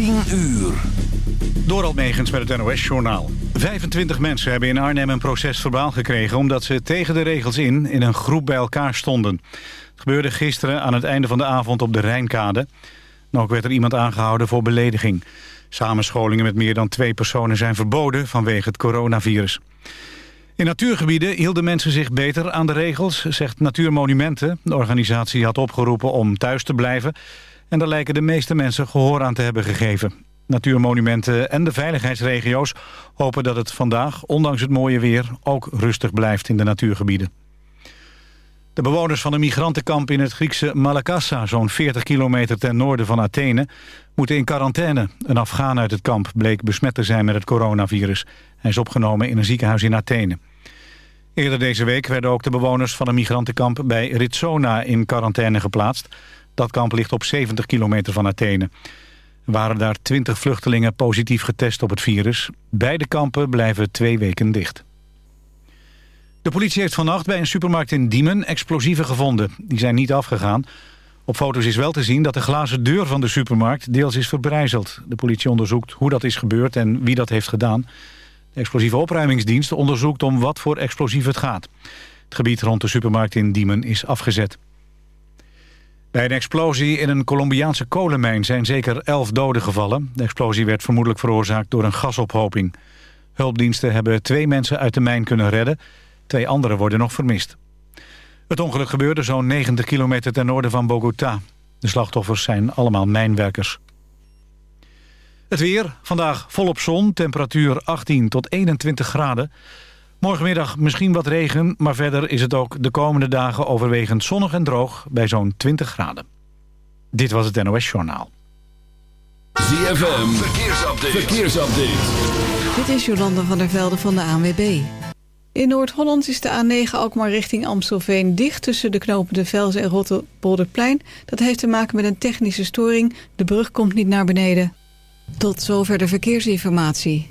10 uur. Door Megens met het NOS-journaal. 25 mensen hebben in Arnhem een proces verbaal gekregen... omdat ze tegen de regels in in een groep bij elkaar stonden. Het gebeurde gisteren aan het einde van de avond op de Rijnkade. Ook werd er iemand aangehouden voor belediging. Samenscholingen met meer dan twee personen zijn verboden vanwege het coronavirus. In natuurgebieden hielden mensen zich beter aan de regels, zegt Natuurmonumenten. De organisatie had opgeroepen om thuis te blijven... en daar lijken de meeste mensen gehoor aan te hebben gegeven. Natuurmonumenten en de veiligheidsregio's hopen dat het vandaag, ondanks het mooie weer, ook rustig blijft in de natuurgebieden. De bewoners van een migrantenkamp in het Griekse Malakassa, zo'n 40 kilometer ten noorden van Athene, moeten in quarantaine. Een Afghaan uit het kamp bleek besmet te zijn met het coronavirus. Hij is opgenomen in een ziekenhuis in Athene. Eerder deze week werden ook de bewoners van een migrantenkamp bij Ritsona in quarantaine geplaatst. Dat kamp ligt op 70 kilometer van Athene. Er waren daar 20 vluchtelingen positief getest op het virus. Beide kampen blijven twee weken dicht. De politie heeft vannacht bij een supermarkt in Diemen explosieven gevonden. Die zijn niet afgegaan. Op foto's is wel te zien dat de glazen deur van de supermarkt deels is verbrijzeld. De politie onderzoekt hoe dat is gebeurd en wie dat heeft gedaan. De explosieve opruimingsdienst onderzoekt om wat voor explosief het gaat. Het gebied rond de supermarkt in Diemen is afgezet. Bij een explosie in een Colombiaanse kolenmijn zijn zeker elf doden gevallen. De explosie werd vermoedelijk veroorzaakt door een gasophoping. Hulpdiensten hebben twee mensen uit de mijn kunnen redden. Twee anderen worden nog vermist. Het ongeluk gebeurde zo'n 90 kilometer ten noorden van Bogota. De slachtoffers zijn allemaal mijnwerkers. Het weer, vandaag volop zon, temperatuur 18 tot 21 graden. Morgenmiddag misschien wat regen, maar verder is het ook de komende dagen overwegend zonnig en droog bij zo'n 20 graden. Dit was het NOS Journaal. ZFM, verkeersupdate. verkeersupdate. Dit is Jolanda van der Velde van de ANWB. In Noord-Holland is de A9 Alkmaar richting Amstelveen dicht... tussen de knopen De Velzen en Rotterpolderplein. Dat heeft te maken met een technische storing. De brug komt niet naar beneden. Tot zover de verkeersinformatie.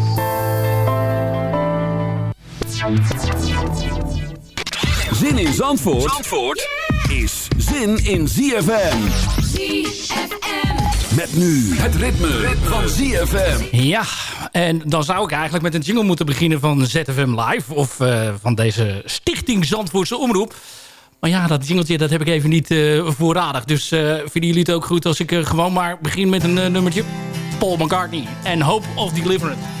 Zin in Zandvoort, Zandvoort is zin in ZFM. ZFM. Met nu het ritme, van ZFM. Ja, en dan zou ik eigenlijk met een jingle moeten beginnen van ZFM Live. Of uh, van deze Stichting Zandvoortse Omroep. Maar ja, dat jingeltje dat heb ik even niet uh, voorradig. Dus uh, vinden jullie het ook goed als ik gewoon maar begin met een nummertje? Paul McCartney en Hope of Deliverance.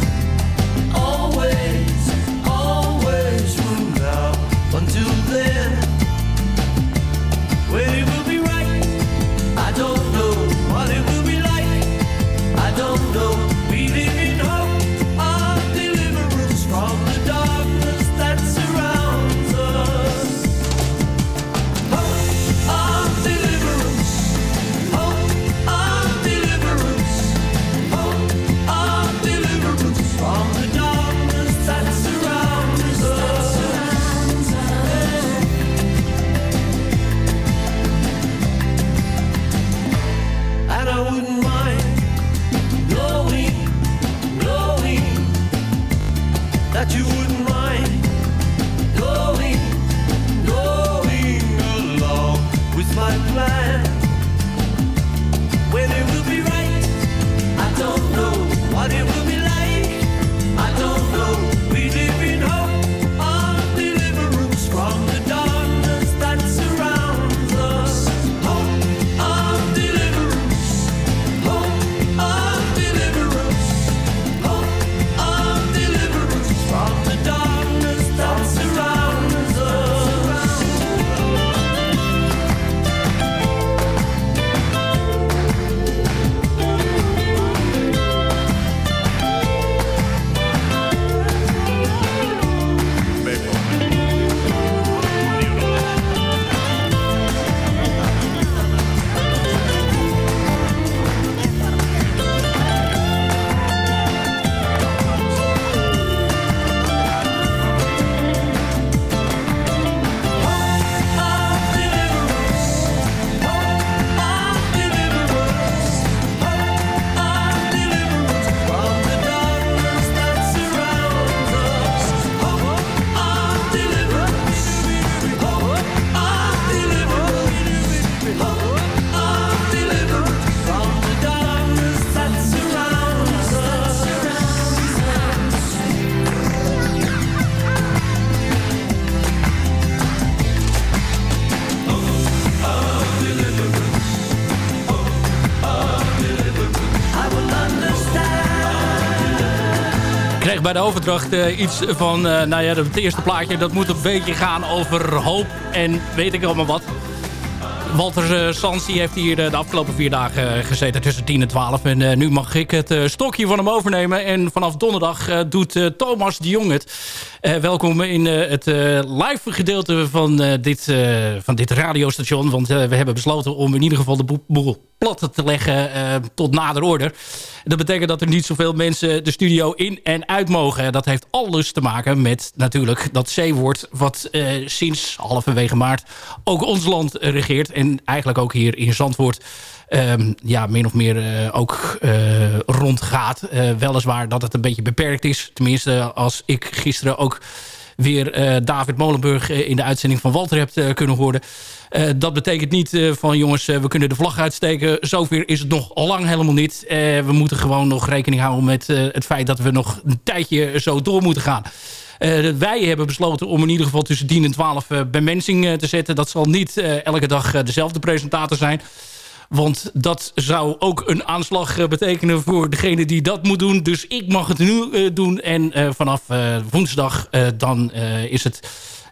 bij de overdracht eh, iets van... eh, nou ja, het eerste plaatje, dat moet een beetje gaan over hoop en weet ik allemaal wat. Walter uh, Sans die heeft hier eh, de afgelopen vier dagen eh, gezeten tussen 10 en 12. En eh, nu mag ik het eh, stokje van hem overnemen. En vanaf donderdag eh, doet eh, Thomas de Jong het. Eh, welkom in eh, het eh, live gedeelte van, eh, dit, eh, van dit radiostation. Want eh, we hebben besloten om in ieder geval de boel- plat te leggen eh, tot nader order. Dat betekent dat er niet zoveel mensen de studio in en uit mogen. Dat heeft alles te maken met natuurlijk dat C-woord... wat eh, sinds halverwege maart ook ons land eh, regeert. En eigenlijk ook hier in Zandvoort... ehm, ja, min of meer eh, ook eh, rondgaat. Eh, weliswaar dat het een beetje beperkt is. Tenminste, als ik gisteren ook weer David Molenburg in de uitzending van Walter hebt kunnen horen. Dat betekent niet van jongens, we kunnen de vlag uitsteken. Zover is het nog lang helemaal niet. We moeten gewoon nog rekening houden met het feit dat we nog een tijdje zo door moeten gaan. Eh, wij hebben besloten om in ieder geval tussen 10 en 12 eh, bemensing eh, te zetten. Dat zal niet elke dag dezelfde presentator zijn. Want dat zou ook een aanslag betekenen voor degene die dat moet doen. Dus ik mag het nu doen. En vanaf woensdag dan is het...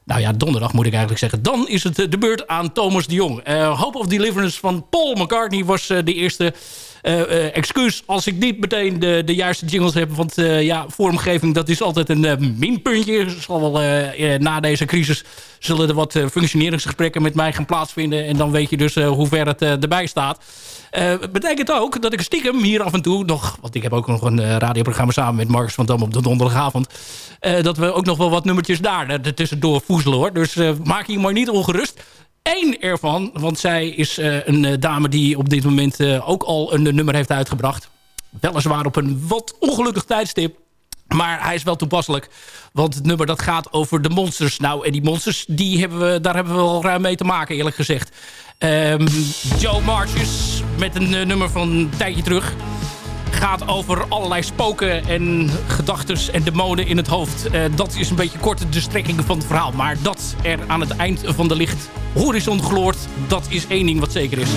Nou ja, donderdag moet ik eigenlijk zeggen. Dan is het de beurt aan Thomas de Jong. Hope of Deliverance van Paul McCartney was de eerste... eh, eh, excuus als ik niet meteen de, de juiste jingles heb. Want eh, ja, vormgeving dat is altijd een minpuntje. Zal wel, na deze crisis zullen er wat functioneringsgesprekken met mij gaan plaatsvinden. En dan weet je dus hoe ver het erbij staat. Het betekent ook dat ik stiekem hier af en toe nog... want ik heb ook nog een radioprogramma samen met Marcus van Dam op de donderdagavond... dat we ook nog wel wat nummertjes daar tussendoor voezelen hoor. Dus maak je maar niet ongerust. Eén ervan, want zij is eh, een eh, dame die op dit moment eh, ook al een nummer heeft uitgebracht. Weliswaar op een wat ongelukkig tijdstip. Maar hij is wel toepasselijk. Want het nummer dat gaat over de monsters. Nou, en die monsters, die hebben we, daar hebben we wel ruim mee te maken, eerlijk gezegd. Ehm, Joe Marches met een nummer van een tijdje terug gaat over allerlei spoken en gedachten, en demonen in het hoofd. Eh, dat is een beetje kort de strekking van het verhaal. Maar dat er aan het eind van de licht horizon gloort, dat is één ding wat zeker is.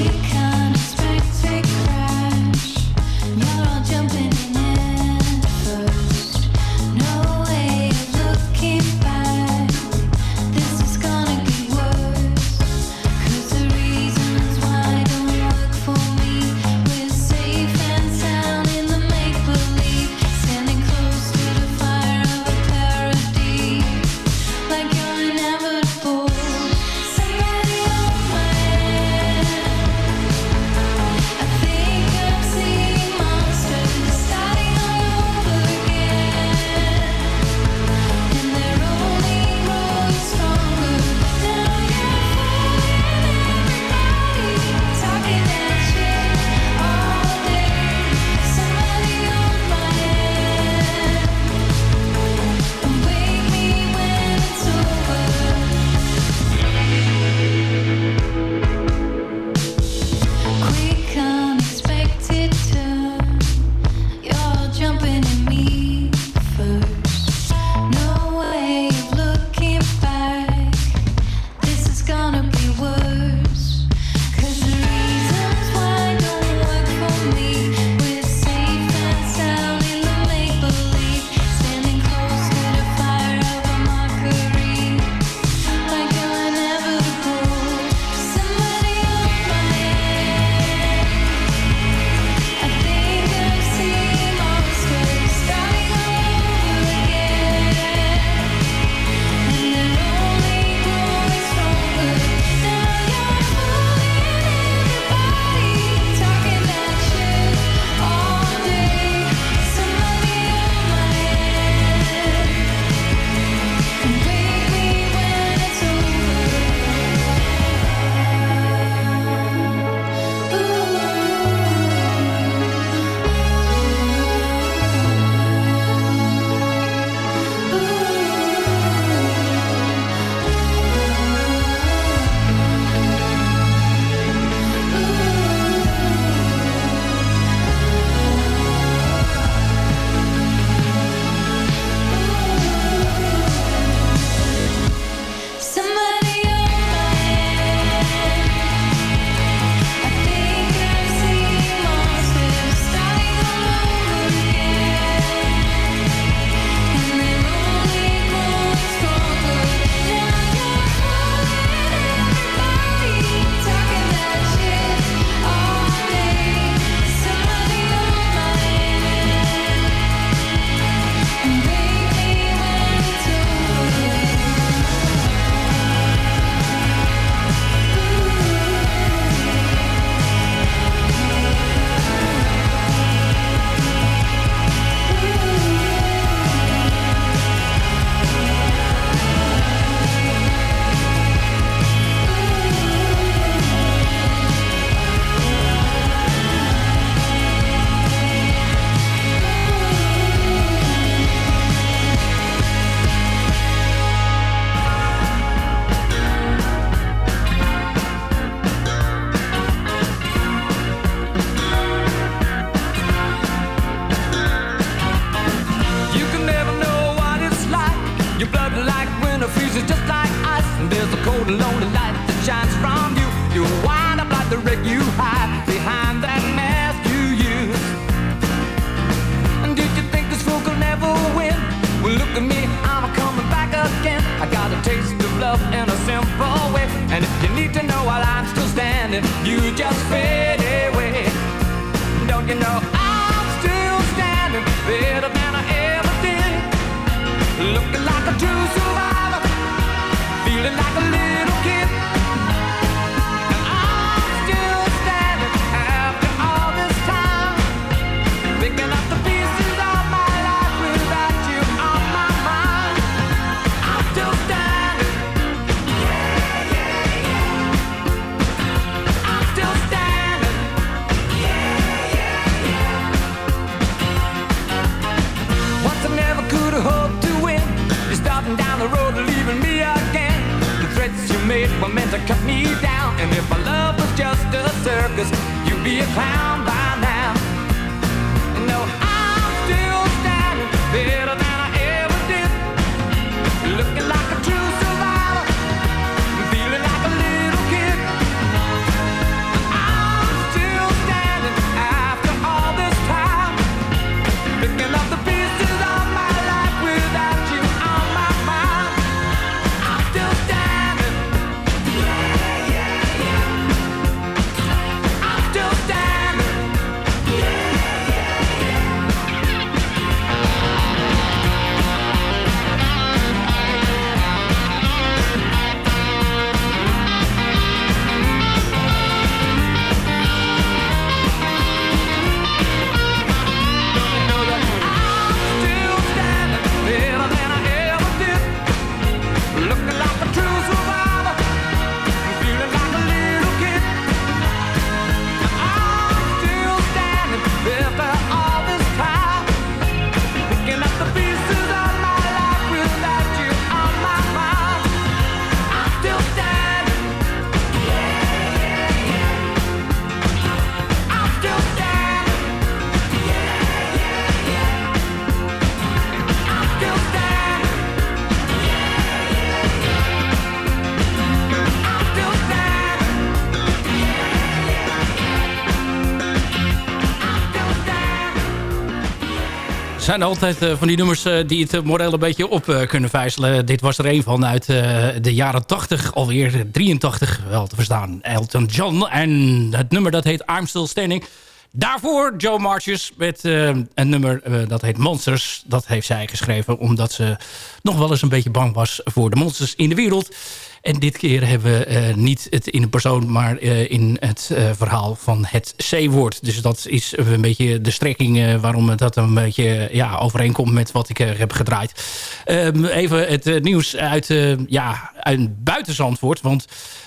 Zijn altijd eh, van die nummers eh, die het moreel een beetje op eh, kunnen vijzelen. Dit was er een van uit de jaren 80, alweer 83 wel te verstaan. Elton John en het nummer dat heet I'm Still Standing. Daarvoor Joe Marches met een nummer dat heet Monsters. Dat heeft zij geschreven omdat ze nog wel eens een beetje bang was voor de monsters in de wereld. En dit keer hebben we eh, niet het in een persoon, maar eh, in het eh, verhaal van het C-woord. Dus dat is een beetje de strekking waarom dat een beetje ja, overeenkomt met wat ik heb gedraaid. Ehm, even het nieuws uit, ja, uit buiten Zandvoort, want...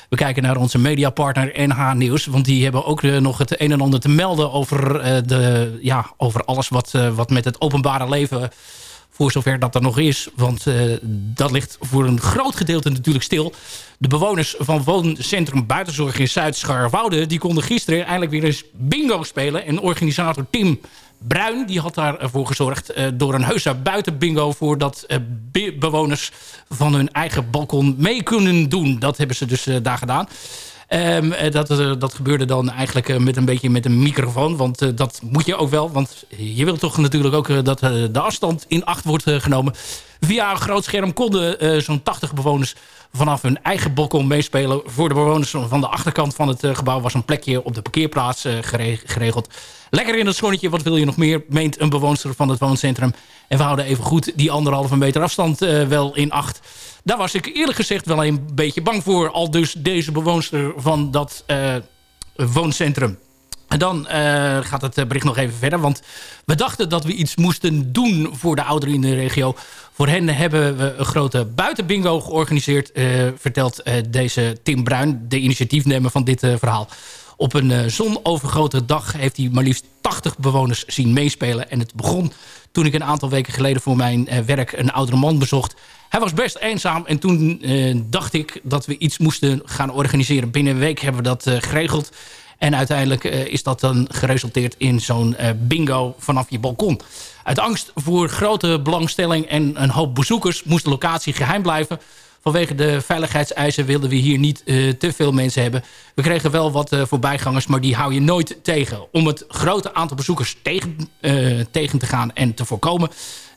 We kijken naar onze mediapartner NH Nieuws. Want die hebben ook nog het een en ander te melden over, de, ja, over alles wat, wat met het openbare leven voor zover dat er nog is. Want eh, dat ligt voor een groot gedeelte natuurlijk stil. De bewoners van wooncentrum Buitenzorg in Zuid-Scharwoude... die konden gisteren eindelijk weer eens bingo spelen. En organisator Tim Bruin die had daarvoor gezorgd... eh, door een heuse buitenbingo... voordat eh, be- bewoners van hun eigen balkon mee kunnen doen. Dat hebben ze dus eh, daar gedaan. Ehm, eh, dat, eh, dat gebeurde dan eigenlijk eh, met een beetje met een microfoon. Want dat moet je ook wel. Want je wilt toch natuurlijk ook dat de afstand in acht wordt genomen. Via een groot scherm konden zo'n 80 bewoners vanaf hun eigen balkon meespelen. Voor de bewoners van de achterkant van het gebouw was een plekje op de parkeerplaats gere- geregeld. Lekker in het zonnetje, wat wil je nog meer, meent een bewoonster van het wooncentrum. En we houden even goed die anderhalve meter afstand wel in acht. Daar was ik eerlijk gezegd wel een beetje bang voor. Al dus deze bewoonster van dat eh, wooncentrum. En dan eh, gaat het eh, bericht nog even verder. Want we dachten dat we iets moesten doen voor de ouderen in de regio. Voor hen hebben we een grote buitenbingo georganiseerd. vertelt deze Tim Bruin, de initiatiefnemer van dit verhaal. Op een zonovergrote dag heeft hij maar liefst 80 bewoners zien meespelen. En het begon toen ik een aantal weken geleden voor mijn werk een oudere man bezocht. Hij was best eenzaam en toen eh, dacht ik dat we iets moesten gaan organiseren. Binnen een week hebben we dat eh, geregeld. En uiteindelijk eh, is dat dan geresulteerd in zo'n bingo vanaf je balkon. Uit angst voor grote belangstelling en een hoop bezoekers moest de locatie geheim blijven. Vanwege de veiligheidseisen wilden we hier niet te veel mensen hebben. We kregen wel wat voorbijgangers, maar die hou je nooit tegen. Om het grote aantal bezoekers tegen, tegen te gaan en te voorkomen...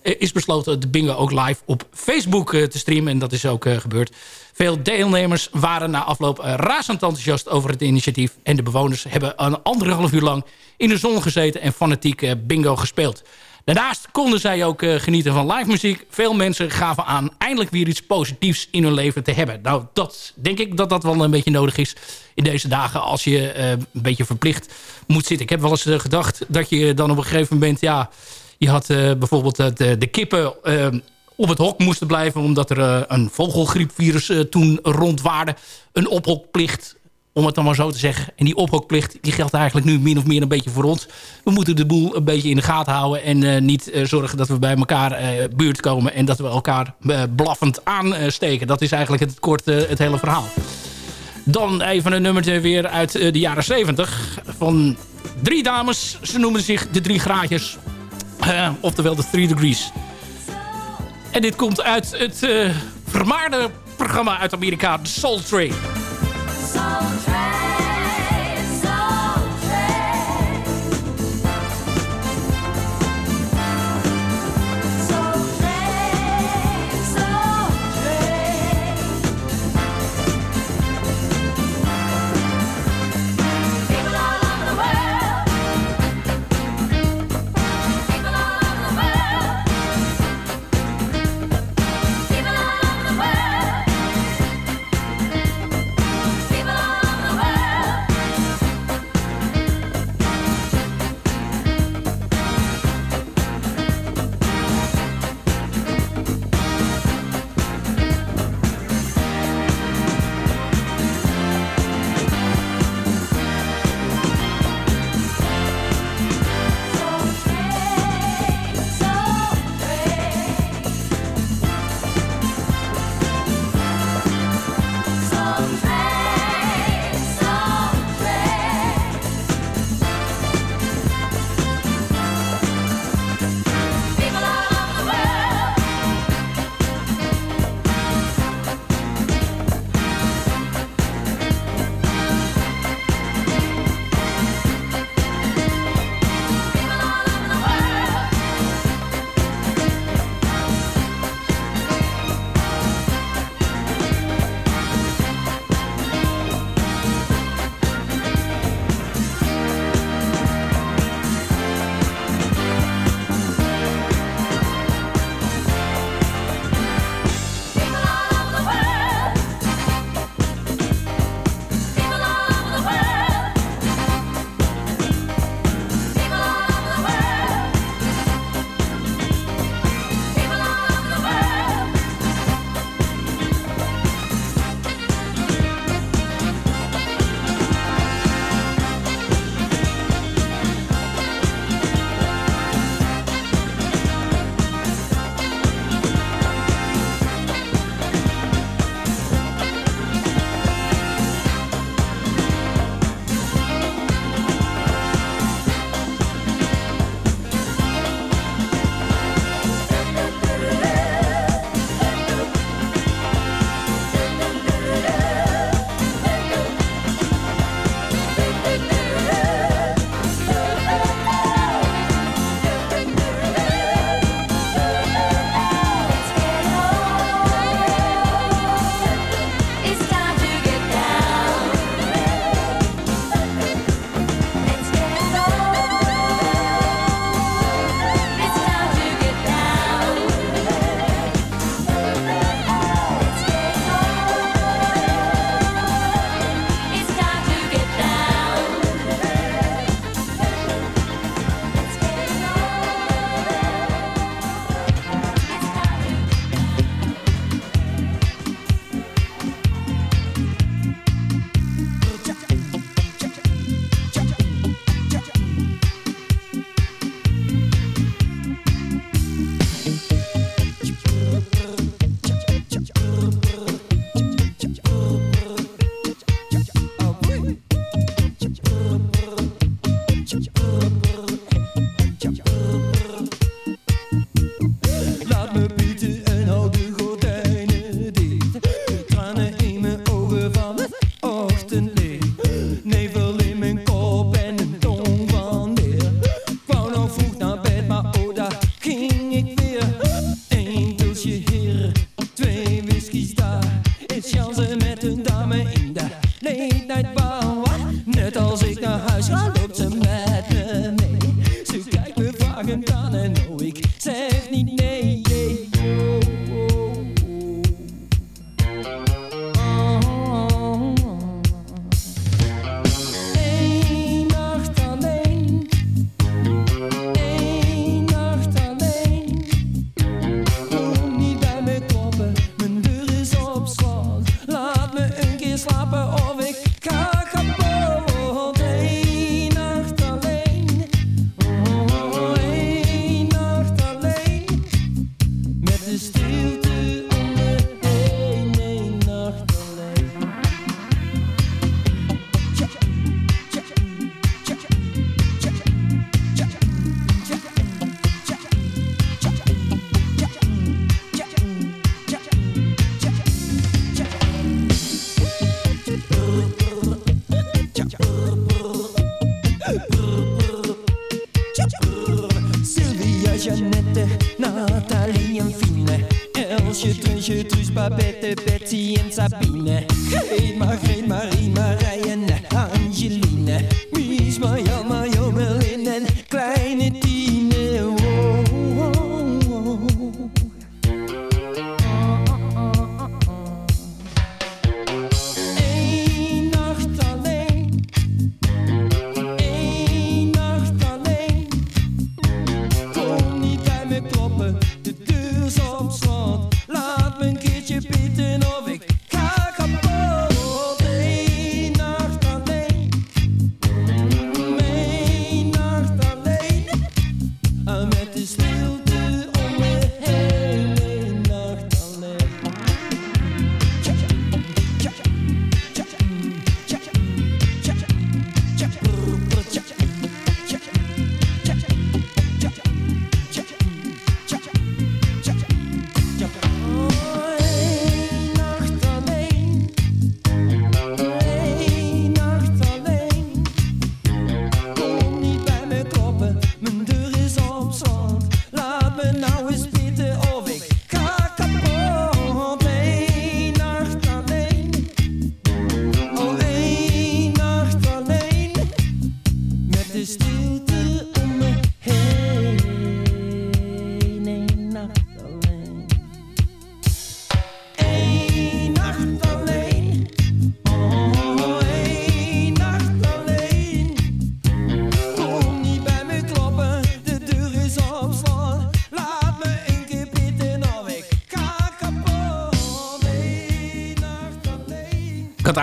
eh, is besloten de bingo ook live op Facebook eh, te streamen. En dat is ook eh, gebeurd. Veel deelnemers waren na afloop razend enthousiast over het initiatief. En de bewoners hebben een anderhalf uur lang in de zon gezeten... en fanatiek bingo gespeeld. Daarnaast konden zij ook genieten van live muziek. Veel mensen gaven aan eindelijk weer iets positiefs in hun leven te hebben. Nou, dat denk ik dat dat wel een beetje nodig is in deze dagen... als je een beetje verplicht moet zitten. Ik heb wel eens gedacht dat je dan op een gegeven moment... ja, je had eh, bijvoorbeeld dat eh, de kippen eh, op het hok moesten blijven... omdat er een vogelgriepvirus toen rondwaarde. Een ophokplicht om het dan maar zo te zeggen. En die ophokplicht die geldt eigenlijk nu min of meer een beetje voor ons. We moeten de boel een beetje in de gaten houden... en niet zorgen dat we bij elkaar buurt komen... en dat we elkaar blaffend aansteken. Dat is eigenlijk het kort het hele verhaal. Dan even een nummertje weer uit de jaren 70 van drie dames. Ze noemen zich de drie graadjes. Eh, oftewel de Three Degrees. En dit komt uit het eh, vermaarde programma uit Amerika, The Soul Train. waar,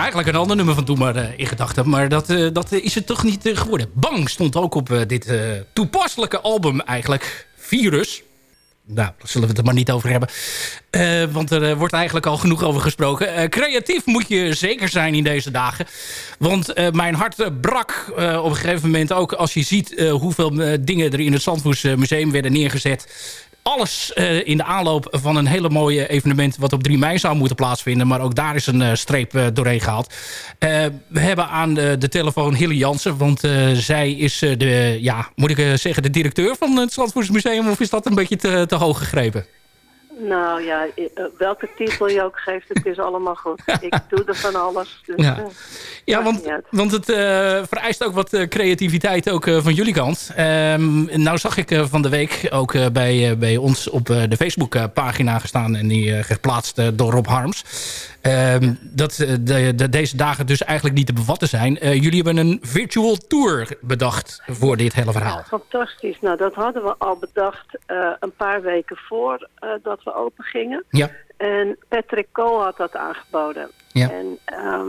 eigenlijk een ander nummer van toen maar eh, in gedachten. Maar dat, eh, dat is het toch niet eh, geworden. Bang stond ook op dit toepasselijke album eigenlijk. Virus. Nou, daar zullen we het er maar niet over hebben. Want er wordt eigenlijk al genoeg over gesproken. Creatief moet je zeker zijn in deze dagen. Want mijn hart brak op een gegeven moment ook... als je ziet hoeveel dingen er in het Zandvoors Museum werden neergezet alles eh, in de aanloop van een hele mooie evenement... wat op 3 mei zou moeten plaatsvinden. Maar ook daar is een eh, streep eh, doorheen gehaald. Eh, we hebben aan de, telefoon Hilly Jansen. Want zij is de, ja, moet ik zeggen, de directeur van het Zandvoorts Museum. Of is dat een beetje te, te hoog gegrepen? Nou ja, eh, welke titel je ook geeft, het is allemaal goed. Ik doe er van alles. Dus, Ja. eh, Ja, want, want het eh, vereist ook wat creativiteit ook van jullie kant. Ehm, nou zag ik van de week ook bij, bij ons op de Facebook-pagina gestaan... en die geplaatst door Rob Harms. Ehm, dat eh, de, de- deze dagen dus eigenlijk niet te bevatten zijn. Eh, jullie hebben een virtual tour bedacht voor dit hele verhaal. Fantastisch. Nou, dat hadden we al bedacht eh, een paar weken voor dat we open gingen. Ja. En Patrick Cole had dat aangeboden. Ja. En ehm,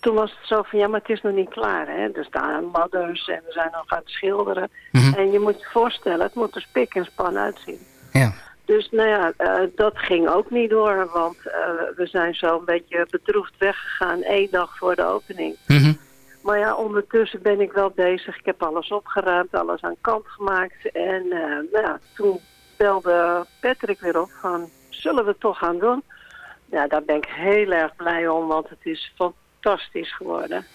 toen was het zo van, ja, maar het is nog niet klaar. Hè? Er staan ladders en we zijn nog aan het schilderen. Mhm. En je moet je voorstellen, het moet er spik en span uitzien. Ja. Dus nou ja, eh, dat ging ook niet door, want eh, we zijn zo een beetje bedroefd weggegaan één dag voor de opening. Mhm. Maar ja, ondertussen ben ik wel bezig. Ik heb alles opgeruimd, alles aan kant gemaakt. En eh, nou ja, toen belde Patrick weer op van, zullen we het toch gaan doen? Ja, daar ben ik heel erg blij om, want het is fantastisch geworden.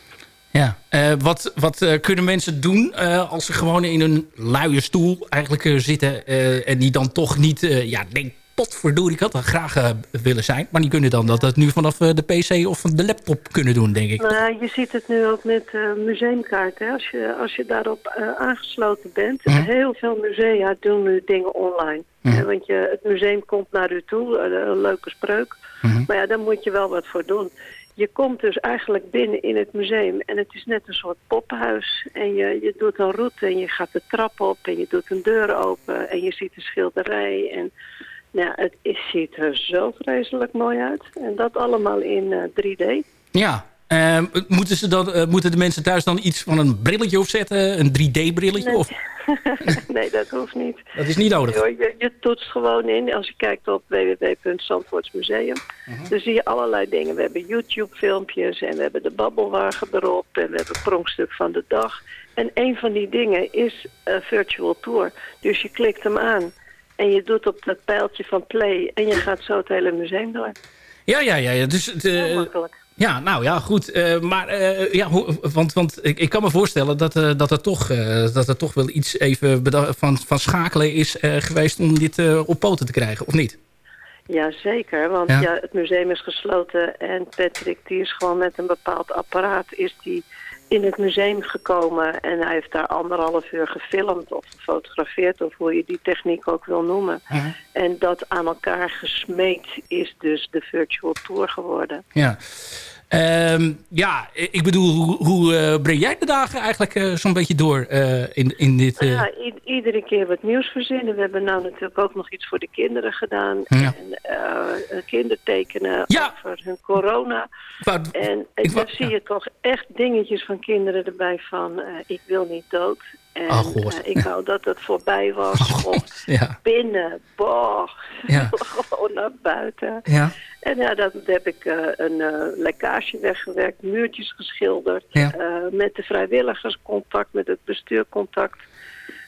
Ja, eh, wat, wat eh, kunnen mensen doen eh, als ze gewoon in een luie stoel eigenlijk zitten... eh, en die dan toch niet, eh, ja, denk potverdorie, ik had dat graag willen zijn. Maar die kunnen dan dat, dat nu vanaf de pc of van de laptop kunnen doen, denk ik. Nou, je ziet het nu ook met eh museumkaarten. hè. Als je, als je daarop eh, aangesloten bent. Mhm. Heel veel musea doen nu dingen online. Mhm. Want je, het museum komt naar u toe. een leuke spreuk. Mhm. Maar ja, daar moet je wel wat voor doen. Je komt dus eigenlijk binnen in het museum en het is net een soort poppenhuis. En je, je doet een route en je gaat de trap op en je doet een deur open en je ziet een schilderij. En nou, het is, ziet er zo vreselijk mooi uit. En dat allemaal in eh, 3D. Ja. Eh, moeten, ze dan, eh, moeten de mensen thuis dan iets van een brilletje opzetten? Een 3D-brilletje? Nee. Of nee, dat hoeft niet. dat is niet nodig? Je, je toetst gewoon in. Als je kijkt op www.zandvoortsmuseum, dan zie je allerlei dingen. We hebben YouTube-filmpjes en we hebben de babbelwagen erop en we hebben pronkstuk van de dag. En een van die dingen is een virtual tour. Dus je klikt hem aan en je doet op dat pijltje van play en je gaat zo het hele museum door. Ja, ja, ja. ja. Dus, het, eh, Heel makkelijk. Ja, nou ja, goed. Eh, maar eh, ja, want, want ik, ik kan me voorstellen dat, eh, dat, er toch, dat er toch wel iets even van, van schakelen is geweest om dit op poten te krijgen, of niet? Jazeker, want Ja. ja. het museum is gesloten en Patrick die is gewoon met een bepaald apparaat is die in het museum gekomen en hij heeft daar anderhalf uur gefilmd of gefotografeerd of hoe je die techniek ook wil noemen. En dat aan elkaar gesmeed is dus de virtual tour geworden. Ja. Ehm, ja, ik bedoel, hoe, hoe eh, breng jij de dagen eigenlijk eh, zo'n beetje door eh, in, in dit... Ja, iedere keer wat nieuws verzinnen. We hebben nou natuurlijk ook nog iets voor de kinderen gedaan. Ja. En kindertekenen Ja. over hun corona. wou- En Ik wou- zie je toch echt dingetjes van kinderen erbij van... ik wil niet dood. En Oh, ik wou dat het voorbij was. of ja. binnen, boh, Ja. gewoon naar buiten. En ja, dat heb ik eh, een eh, lekkage weggewerkt, muurtjes geschilderd. Ja. eh, met de vrijwilligers contact, met het bestuur contact.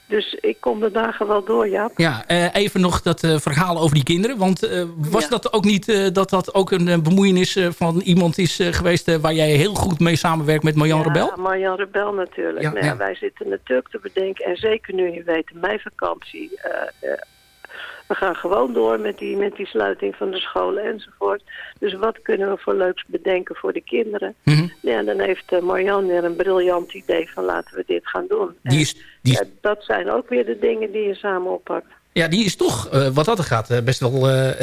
Dus ik kom de dagen wel door, ja. Ja, even nog dat verhaal over die kinderen. Want was Ja. dat ook niet dat dat ook een bemoeienis van iemand is geweest... waar jij heel goed mee samenwerkt met Marjan Rebel? Ja, Marjan Rebel natuurlijk. Ja, nou. Wij zitten natuurlijk te bedenken. En zeker nu je weet, mijn vakantie. We gaan gewoon door met die, met die sluiting van de scholen enzovoort. Dus wat kunnen we voor leuks bedenken voor de kinderen? Mhm. Ja, dan heeft eh, Marjan weer een briljant idee van laten we dit gaan doen. Die is, die, Ja, dat zijn ook weer de dingen die je samen oppakt. ja, die is toch, eh, wat dat er gaat, eh, best wel...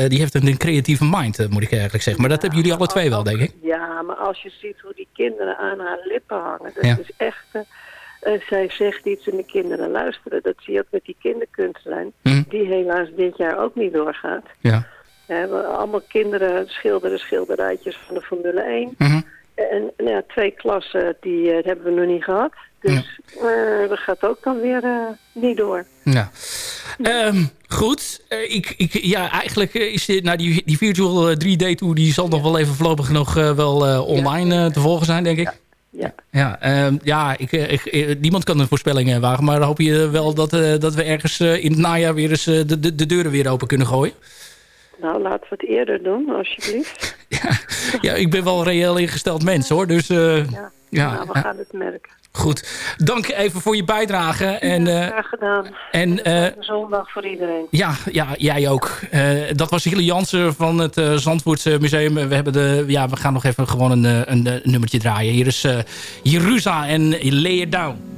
die heeft een, creatieve mind, moet ik eigenlijk zeggen. Maar dat hebben jullie alle twee wel, denk ik. Ja, maar als je ziet hoe die kinderen aan haar lippen hangen, dat Ja. is echt... eh, zij zegt iets en de kinderen luisteren. Dat zie je ook met die kinderkunstlijn, Mhm. die helaas dit jaar ook niet doorgaat. Ja. We allemaal kinderen schilderen schilderijtjes van de Formule 1. Mhm. En nou ja, twee klassen, die eh, hebben we nog niet gehad. Dus eh, dat gaat ook dan weer niet door. Ja. Ehm, goed. Ik, ik, ja, eigenlijk is dit, nou, die, die virtual eh, 3D-tour... die zal nog wel even voorlopig nog wel online te volgen zijn, denk ik. Ja. Ja, ehm, ja ik, eh, ik, eh, niemand kan een voorspelling wagen. Maar hoop je wel dat, eh, dat we ergens in het najaar weer eens de, de, de deuren weer open kunnen gooien. Nou, laten we het eerder doen, alsjeblieft. Ja, ik ben wel een reëel ingesteld mens hoor. Dus Ja, ja, nou, we ja, gaan het merken. Goed. Dank even voor je bijdrage. En, eh, Graag gedaan. en eh, Een zondag voor iedereen. Ja, ja jij ook. Eh, dat was Hille Jansen van het eh Zandvoortse Museum. We, hebben de, ja, we gaan nog even gewoon een, eh, een, eh, nummertje draaien. Hier is eh Jerusa en Lay It Down.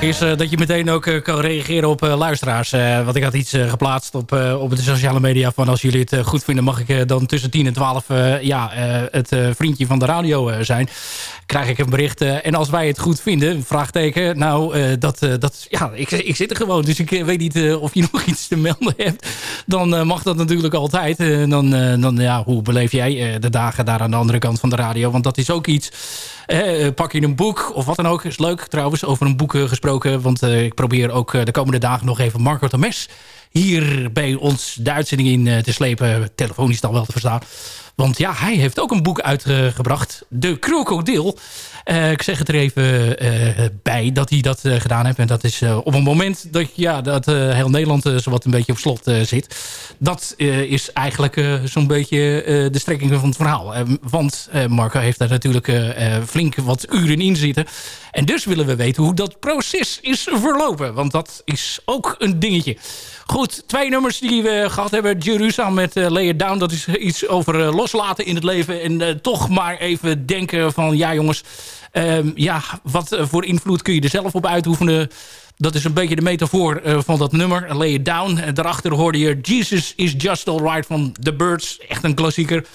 Is eh, dat je meteen ook eh, kan reageren op eh, luisteraars. Want ik had iets geplaatst op, op de sociale media van als jullie het goed vinden... mag ik dan tussen 10 en 12 eh, ja, het vriendje van de radio zijn. Krijg ik een bericht. eh, en als wij het goed vinden, vraagteken. Nou, eh, dat, eh, dat, ja, ik, ik zit er gewoon. Dus ik weet niet of je nog iets te melden hebt. Dan mag dat natuurlijk altijd. Dan, dan, ja, hoe beleef jij de dagen daar aan de andere kant van de radio? Want dat is ook iets... Pak je een boek of wat dan ook. Is leuk trouwens, over een boek gesproken. Want ik probeer ook de komende dagen nog even Marco Temes hier bij ons de uitzending in te slepen. Telefonisch dan wel te verstaan. Want ja, hij heeft ook een boek uitgebracht. De Krokodil. Eh, ik zeg het er even eh, bij dat hij dat eh, gedaan heeft. En dat is op een moment dat, ja, dat heel Nederland uh, zowat een beetje op slot zit. Dat is eigenlijk zo'n beetje de strekking van het verhaal. Want Marco heeft daar natuurlijk flink wat uren in zitten. En dus willen we weten hoe dat proces is verlopen. Want dat is ook een dingetje. Goed, twee nummers die we gehad hebben. Jeruzalem met uh, Lay It Down. Dat is iets over uh, loslaten in het leven. En uh, toch maar even denken van... Ja jongens, um, ja, wat voor invloed kun je er zelf op uitoefenen? Dat is een beetje de metafoor van dat nummer. Lay It Down. Daarachter hoorde je Jesus is Just Alright van The Birds. Echt een klassieker.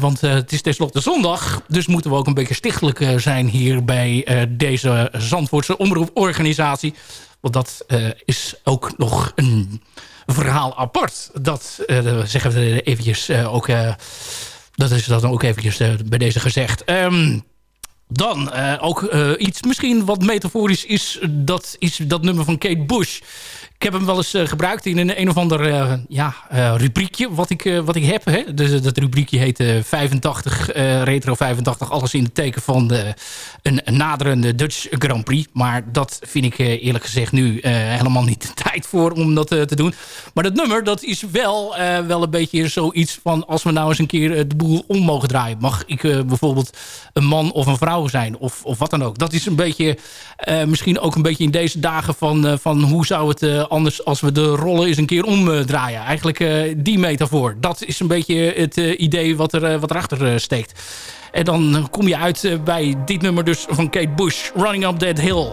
Want het is tenslotte zondag. Dus moeten we ook een beetje stichtelijk zijn hier bij deze Zandvoortse omroeporganisatie. Want dat is ook nog een verhaal apart. Dat zeggen we eventjes ook... dat is dan ook eventjes bij deze gezegd. Um, dan ook iets misschien wat metaforisch is. Dat is dat nummer van Kate Bush. Ik heb hem wel eens uh, gebruikt in een, een of ander uh, ja, uh, rubriekje wat ik, wat ik heb. Hè. Dus, dat rubriekje heet 85, Retro 85. Alles in het teken van de, een, een naderende Dutch Grand Prix. Maar dat vind ik eerlijk gezegd nu helemaal niet de tijd voor om dat te doen. Maar dat nummer dat is wel, wel een beetje zoiets van... als we nou eens een keer de boel om mogen draaien. Mag ik bijvoorbeeld een man of een vrouw zijn? Of, of wat dan ook. Dat is een beetje, misschien ook een beetje in deze dagen van, van hoe zou het anders als we de rollen eens een keer omdraaien. Eigenlijk uh, die metafoor. Dat is een beetje het uh, idee wat, er, wat erachter steekt. En dan kom je uit bij dit nummer dus van Kate Bush. Running Up That Hill.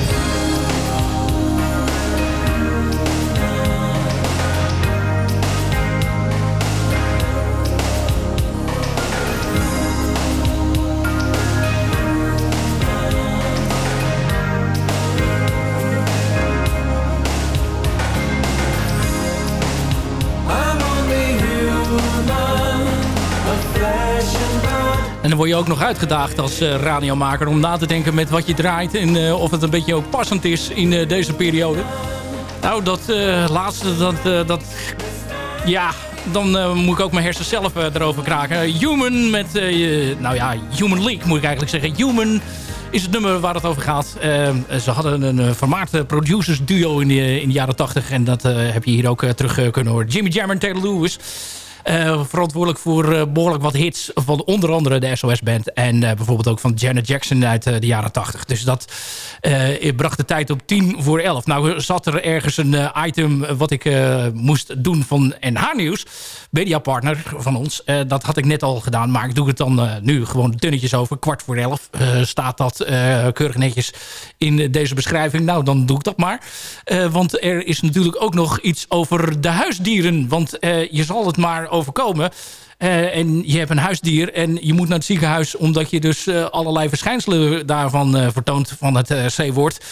Dan word je ook nog uitgedaagd als eh, radiomaker om na te denken met wat je draait. En eh, of het een beetje ook passend is in eh, deze periode. Nou, dat laatste, dat, dat... Ja, dan moet ik ook mijn hersen zelf erover kraken. Human met... nou ja, Human League moet ik eigenlijk zeggen. Human is het nummer waar het over gaat. Ze hadden een uh, vermaard producers duo in de, in de jaren 80. En dat heb je hier ook terug kunnen horen. Jimmy Jam en Taylor Lewis. Eh, verantwoordelijk voor eh, behoorlijk wat hits van onder andere de SOS-band. En eh, bijvoorbeeld ook van Janet Jackson uit de jaren 80. Dus dat bracht de tijd op 10 voor 11. Nou zat er ergens een item wat ik moest doen van NH Nieuws. Mediapartner van ons. Dat had ik net al gedaan. Maar ik doe het dan nu gewoon dunnetjes over. Kwart voor 11 eh, staat dat keurig netjes in deze beschrijving. Nou, dan doe ik dat maar. Want er is natuurlijk ook nog iets over de huisdieren. Want je zal het maar overkomen. Eh, en je hebt een huisdier en je moet naar het ziekenhuis... omdat je dus eh, allerlei verschijnselen daarvan eh, vertoont van het C-woord.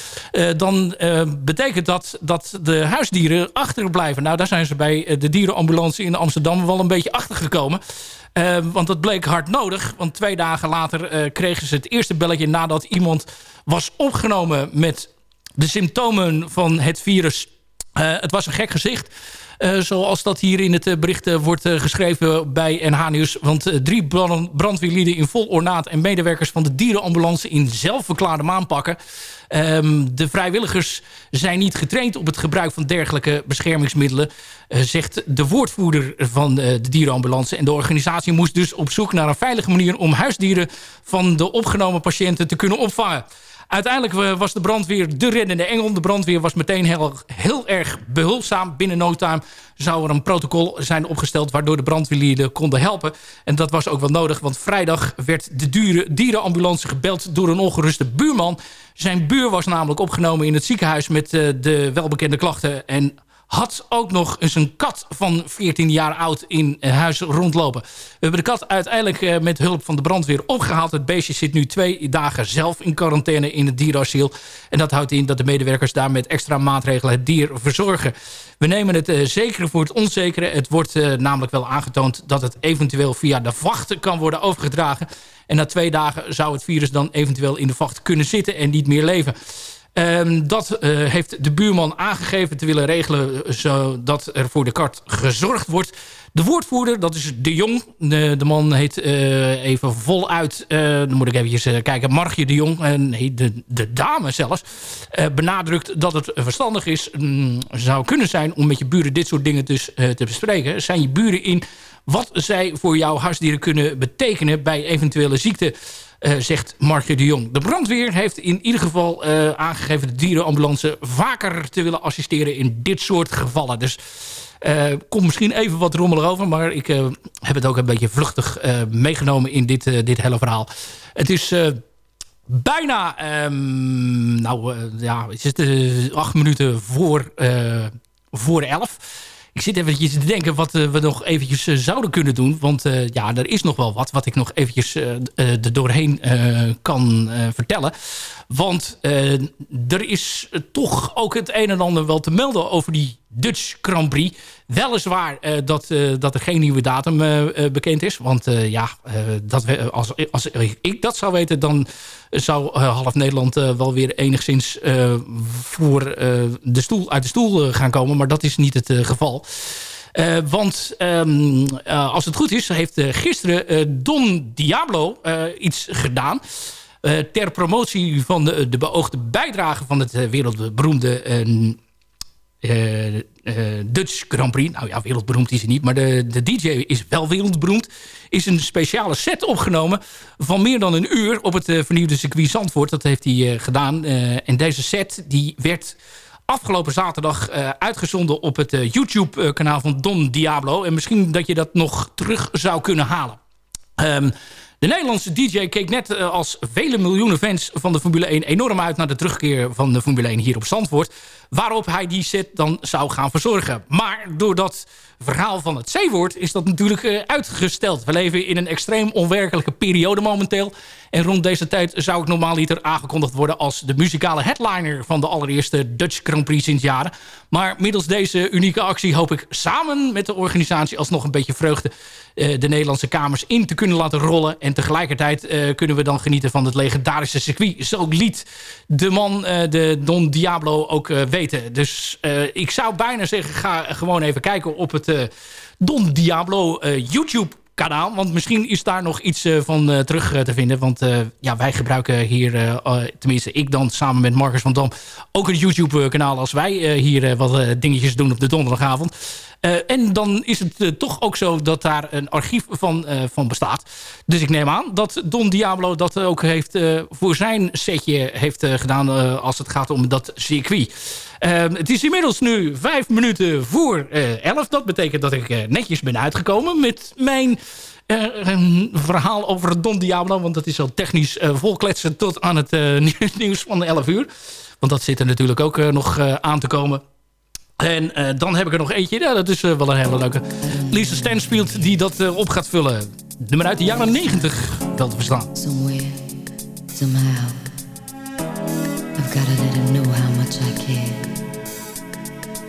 Dan betekent dat dat de huisdieren achterblijven. Nou, daar zijn ze bij de dierenambulance in Amsterdam wel een beetje achtergekomen. Want dat bleek hard nodig. Want twee dagen later kregen ze het eerste belletje... nadat iemand was opgenomen met de symptomen van het virus. Het was een gek gezicht. Eh, zoals dat hier in het eh, bericht eh, wordt geschreven bij NH Nieuws. Want drie brand- brandweerlieden in vol ornaat... en medewerkers van de dierenambulance in zelfverklaarde maanpakken. Ehm, de vrijwilligers zijn niet getraind op het gebruik van dergelijke beschermingsmiddelen... zegt de woordvoerder van de dierenambulance. En de organisatie moest dus op zoek naar een veilige manier... om huisdieren van de opgenomen patiënten te kunnen opvangen. Uiteindelijk eh, was de brandweer de reddende engel. De brandweer was meteen heel, erg behulpzaam. Binnen no time zou er een protocol zijn opgesteld... waardoor de brandweerlieden konden helpen. En dat was ook wel nodig, want vrijdag werd de dure, dierenambulance gebeld... door een ongeruste buurman. Zijn buur was namelijk opgenomen in het ziekenhuis... met eh, de welbekende klachten en had ook nog eens een kat van 14 jaar oud in eh, huis rondlopen. We hebben de kat uiteindelijk eh, met hulp van de brandweer opgehaald. Het beestje zit nu twee dagen zelf in quarantaine in het dierasiel. En dat houdt in dat de medewerkers daar met extra maatregelen het dier verzorgen. We nemen het uh, zekere voor het onzekere. Het wordt uh, namelijk wel aangetoond dat het eventueel via de vacht kan worden overgedragen. En na twee dagen zou het virus dan eventueel in de vacht kunnen zitten en niet meer leven. Um, dat uh, heeft de buurman aangegeven te willen regelen... zodat er voor de kat gezorgd wordt. De woordvoerder, dat is De Jong. De, man heet uh, even voluit... Dan moet ik even kijken. Margje De Jong. nee, de, de dame zelfs. benadrukt dat het verstandig is... Um, zou kunnen zijn om met je buren dit soort dingen dus, te bespreken. Zijn je buren in wat zij voor jouw huisdieren kunnen betekenen... bij eventuele ziekte... Uh, zegt Markje de Jong. De brandweer heeft in ieder geval uh, aangegeven... de dierenambulance vaker te willen assisteren in dit soort gevallen. Dus uh, komt misschien even wat rommelig over... maar ik heb het ook een beetje vluchtig meegenomen in dit, dit hele verhaal. Het is bijna... Um, nou ja, het is acht minuten voor, voor elf ik zit eventjes te denken wat uh, we nog eventjes uh, zouden kunnen doen. Want uh, ja, er is nog wel wat wat ik nog eventjes er doorheen kan vertellen. Want er is toch ook het een en ander wel te melden over die Dutch Grand Prix. Weliswaar dat, dat er geen nieuwe datum bekend is. Want ja, dat we, als, als ik dat zou weten, dan zou half Nederland wel weer enigszins voor de stoel, uit de stoel gaan komen. Maar dat is niet het geval. Want uh, als het goed is, heeft gisteren Don Diablo iets gedaan. ter promotie van de, de beoogde bijdrage van het wereldberoemde eh, eh, Dutch Grand Prix. Nou ja, wereldberoemd is hij niet, maar de, de DJ is wel wereldberoemd. Is een speciale set opgenomen van meer dan een uur op het eh, vernieuwde circuit Zandvoort. Dat heeft hij gedaan. En deze set die werd afgelopen zaterdag uitgezonden op het YouTube-kanaal van Don Diablo. En misschien dat je dat nog terug zou kunnen halen. Ehm, de Nederlandse DJ keek net als vele miljoenen fans van de Formule 1 enorm uit naar de terugkeer van de Formule 1 hier op Zandvoort. Waarop hij die set dan zou gaan verzorgen. Maar door dat verhaal van het C-woord is dat natuurlijk eh, uitgesteld. We leven in een extreem onwerkelijke periode momenteel. En rond deze tijd zou ik normaaliter aangekondigd worden als de muzikale headliner van de allereerste Dutch Grand Prix sinds jaren. Maar middels deze unieke actie hoop ik samen met de organisatie alsnog een beetje vreugde eh, de Nederlandse kamers in te kunnen laten rollen. En tegelijkertijd eh, kunnen we dan genieten van het legendarische circuit. Zo liet de man, de Don Diablo, ook weten. Dus eh, ik zou bijna zeggen, ga gewoon even kijken op het eh, Don Diablo eh, YouTube kanaal. Want misschien is daar nog iets van terug te vinden. Want ja, wij gebruiken hier, tenminste ik dan samen met Marcus van Dam... ook een YouTube kanaal als wij hier wat dingetjes doen op de donderdagavond. En dan is het toch ook zo dat daar een archief van, van bestaat. Dus ik neem aan dat Don Diablo dat ook heeft voor zijn setje heeft gedaan... als het gaat om dat circuit. Ehm, het is inmiddels nu vijf minuten voor eh, elf. Dat betekent dat ik eh, netjes ben uitgekomen met mijn eh, verhaal over Don Diablo. Want dat is al technisch eh, volkletsen tot aan het nieuws van 11 uur. Want dat zit er natuurlijk ook nog aan te komen. En dan heb ik er nog eentje. Ja, dat is wel een hele leuke. Lisa Stansfield die dat op gaat vullen. Nummer uit de jaren 90 wel te verstaan. Somewhere, somehow, I've gotta let him know how much I care.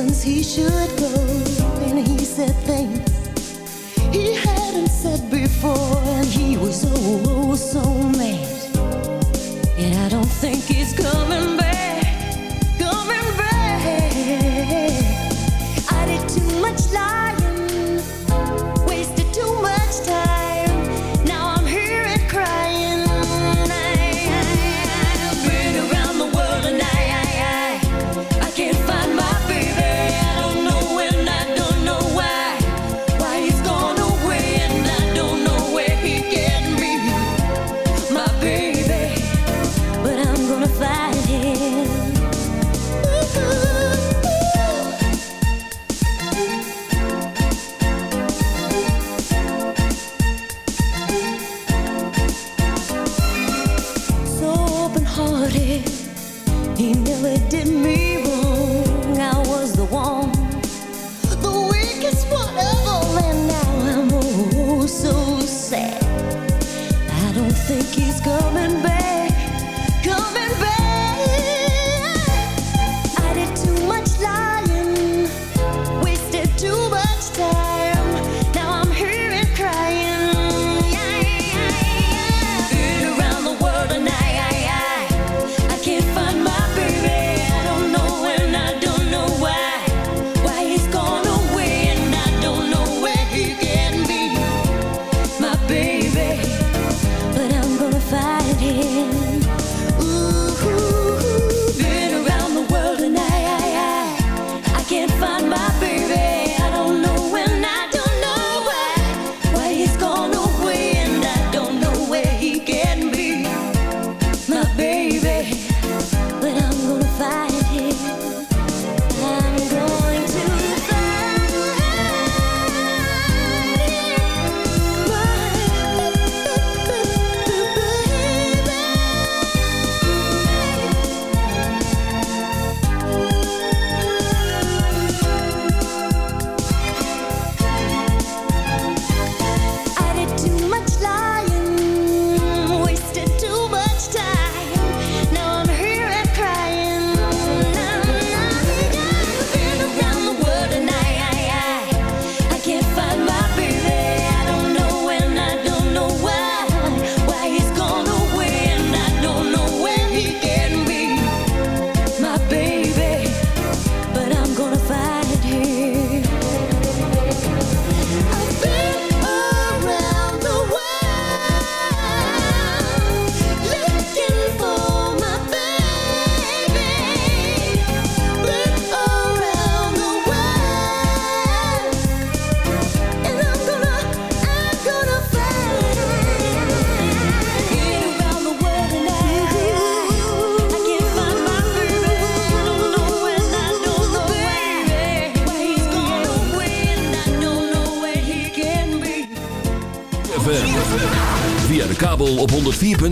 Reasons he should go. And he said things he hadn't said before. And he was oh, oh so mad. And I don't think he's coming